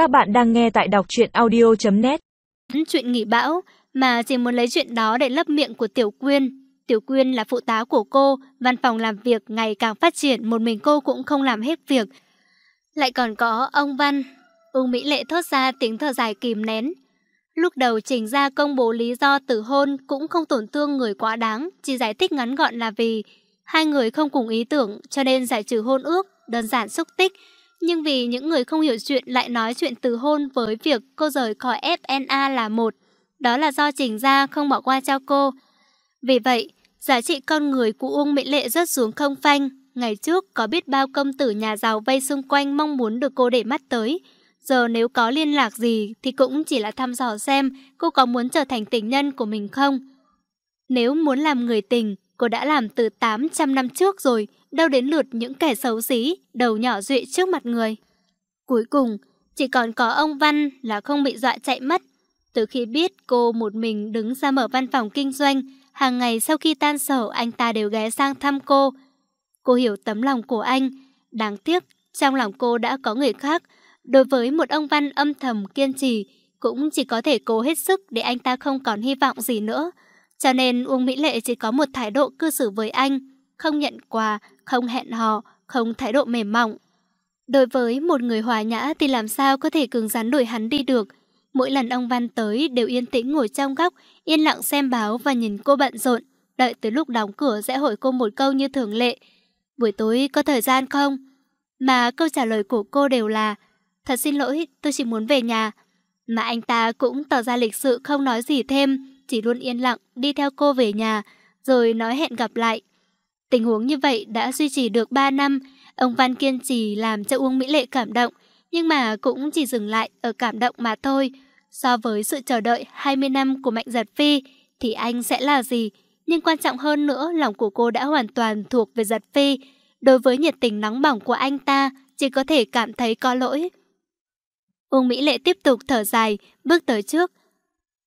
Các bạn đang nghe tại đọc truyện audio.net Chuyện nghỉ bão mà chỉ muốn lấy chuyện đó để lấp miệng của Tiểu Quyên. Tiểu Quyên là phụ tá của cô, văn phòng làm việc ngày càng phát triển, một mình cô cũng không làm hết việc. Lại còn có ông Văn. ông Mỹ Lệ thốt ra tiếng thở dài kìm nén. Lúc đầu trình ra công bố lý do tử hôn cũng không tổn thương người quá đáng, chỉ giải thích ngắn gọn là vì hai người không cùng ý tưởng cho nên giải trừ hôn ước, đơn giản xúc tích. Nhưng vì những người không hiểu chuyện lại nói chuyện từ hôn với việc cô rời khỏi FNA là một. Đó là do trình ra không bỏ qua cho cô. Vì vậy, giá trị con người của Uông Mỹ Lệ rất xuống không phanh. Ngày trước có biết bao công tử nhà giàu vây xung quanh mong muốn được cô để mắt tới. Giờ nếu có liên lạc gì thì cũng chỉ là thăm dò xem cô có muốn trở thành tình nhân của mình không. Nếu muốn làm người tình, cô đã làm từ 800 năm trước rồi, đâu đến lượt những kẻ xấu xí, đầu nhỏ dụy trước mặt người. Cuối cùng, chỉ còn có ông Văn là không bị dọa chạy mất. Từ khi biết cô một mình đứng ra mở văn phòng kinh doanh, hàng ngày sau khi tan sở anh ta đều ghé sang thăm cô. Cô hiểu tấm lòng của anh, đáng tiếc trong lòng cô đã có người khác. Đối với một ông Văn âm thầm kiên trì, cũng chỉ có thể cố hết sức để anh ta không còn hy vọng gì nữa. Cho nên Uông Mỹ Lệ chỉ có một thái độ cư xử với anh, không nhận quà, không hẹn hò, không thái độ mềm mỏng. Đối với một người hòa nhã thì làm sao có thể cứng rắn đuổi hắn đi được. Mỗi lần ông Văn tới đều yên tĩnh ngồi trong góc, yên lặng xem báo và nhìn cô bận rộn. Đợi tới lúc đóng cửa sẽ hỏi cô một câu như thường lệ. Buổi tối có thời gian không? Mà câu trả lời của cô đều là Thật xin lỗi, tôi chỉ muốn về nhà. Mà anh ta cũng tỏ ra lịch sự không nói gì thêm, chỉ luôn yên lặng đi theo cô về nhà, rồi nói hẹn gặp lại. Tình huống như vậy đã duy trì được 3 năm, ông Văn kiên trì làm cho Uông Mỹ Lệ cảm động, nhưng mà cũng chỉ dừng lại ở cảm động mà thôi. So với sự chờ đợi 20 năm của Mạnh Giật Phi, thì anh sẽ là gì? Nhưng quan trọng hơn nữa, lòng của cô đã hoàn toàn thuộc về Giật Phi. Đối với nhiệt tình nóng bỏng của anh ta, chỉ có thể cảm thấy có lỗi. Uông Mỹ Lệ tiếp tục thở dài, bước tới trước.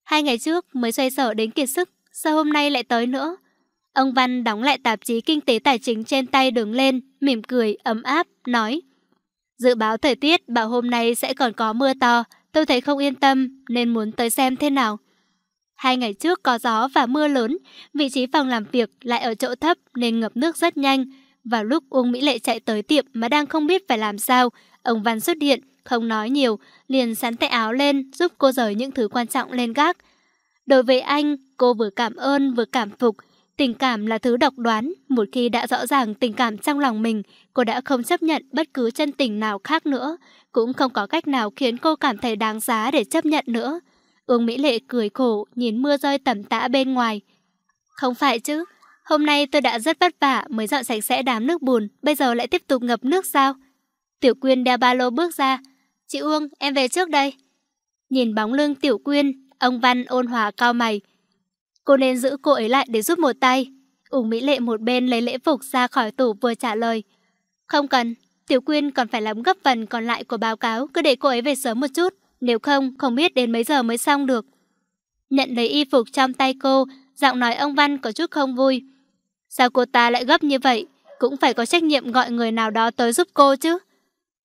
Hai ngày trước mới xoay sở đến kiệt sức, sao hôm nay lại tới nữa? Ông Văn đóng lại tạp chí Kinh tế Tài chính trên tay đứng lên, mỉm cười, ấm áp, nói. Dự báo thời tiết bảo hôm nay sẽ còn có mưa to, tôi thấy không yên tâm nên muốn tới xem thế nào. Hai ngày trước có gió và mưa lớn, vị trí phòng làm việc lại ở chỗ thấp nên ngập nước rất nhanh. Vào lúc Uông Mỹ Lệ chạy tới tiệm mà đang không biết phải làm sao, ông Văn xuất hiện, không nói nhiều, liền sắn tay áo lên giúp cô rời những thứ quan trọng lên gác. Đối với anh, cô vừa cảm ơn vừa cảm phục, Tình cảm là thứ độc đoán, một khi đã rõ ràng tình cảm trong lòng mình, cô đã không chấp nhận bất cứ chân tình nào khác nữa, cũng không có cách nào khiến cô cảm thấy đáng giá để chấp nhận nữa. Uông Mỹ Lệ cười khổ, nhìn mưa rơi tầm tã bên ngoài. Không phải chứ, hôm nay tôi đã rất vất vả mới dọn sạch sẽ đám nước bùn, bây giờ lại tiếp tục ngập nước sao? Tiểu Quyên đeo ba lô bước ra. Chị Uông, em về trước đây. Nhìn bóng lưng Tiểu Quyên, ông Văn ôn hòa cao mày, Cô nên giữ cô ấy lại để giúp một tay. Úng Mỹ Lệ một bên lấy lễ phục ra khỏi tủ vừa trả lời. Không cần, Tiểu Quyên còn phải làm gấp phần còn lại của báo cáo, cứ để cô ấy về sớm một chút. Nếu không, không biết đến mấy giờ mới xong được. Nhận lấy y phục trong tay cô, giọng nói ông Văn có chút không vui. Sao cô ta lại gấp như vậy? Cũng phải có trách nhiệm gọi người nào đó tới giúp cô chứ.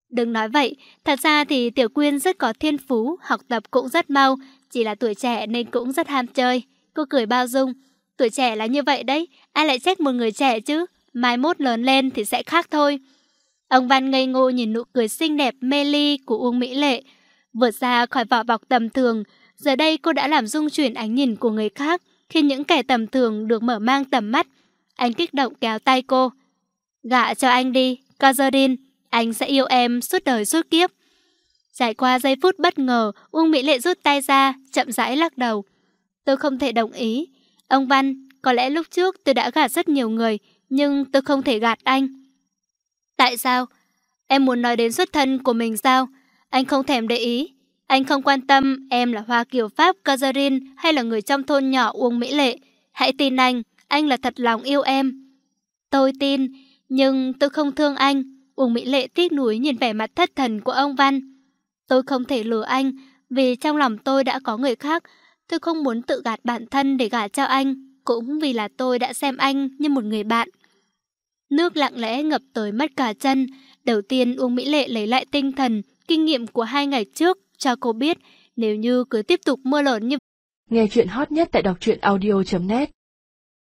Đừng nói vậy, thật ra thì Tiểu Quyên rất có thiên phú, học tập cũng rất mau, chỉ là tuổi trẻ nên cũng rất ham chơi. Cô cười bao dung. Tuổi trẻ là như vậy đấy, ai lại trách một người trẻ chứ? Mai mốt lớn lên thì sẽ khác thôi. Ông Văn ngây ngô nhìn nụ cười xinh đẹp mê ly của Uông Mỹ Lệ. Vượt ra khỏi vỏ bọc tầm thường, giờ đây cô đã làm rung chuyển ánh nhìn của người khác khi những kẻ tầm thường được mở mang tầm mắt. Anh kích động kéo tay cô. Gạ cho anh đi, Kazarin, anh sẽ yêu em suốt đời suốt kiếp. Trải qua giây phút bất ngờ, Uông Mỹ Lệ rút tay ra, chậm rãi lắc đầu. Tôi không thể đồng ý. Ông Văn, có lẽ lúc trước tôi đã gạt rất nhiều người, nhưng tôi không thể gạt anh. Tại sao? Em muốn nói đến xuất thân của mình sao? Anh không thèm để ý. Anh không quan tâm em là Hoa Kiều Pháp Kazarin hay là người trong thôn nhỏ Uông Mỹ Lệ. Hãy tin anh, anh là thật lòng yêu em. Tôi tin, nhưng tôi không thương anh. Uông Mỹ Lệ tiếc nuối nhìn vẻ mặt thất thần của ông Văn. Tôi không thể lừa anh, vì trong lòng tôi đã có người khác, Tôi không muốn tự gạt bản thân để gả cho anh, cũng vì là tôi đã xem anh như một người bạn. Nước lặng lẽ ngập tới mắt cả chân. Đầu tiên Uông Mỹ Lệ lấy lại tinh thần, Kinh nghiệm của hai ngày trước cho cô biết nếu như cứ tiếp tục mưa lớn như Nghe chuyện hot nhất tại đọc truyện audio.net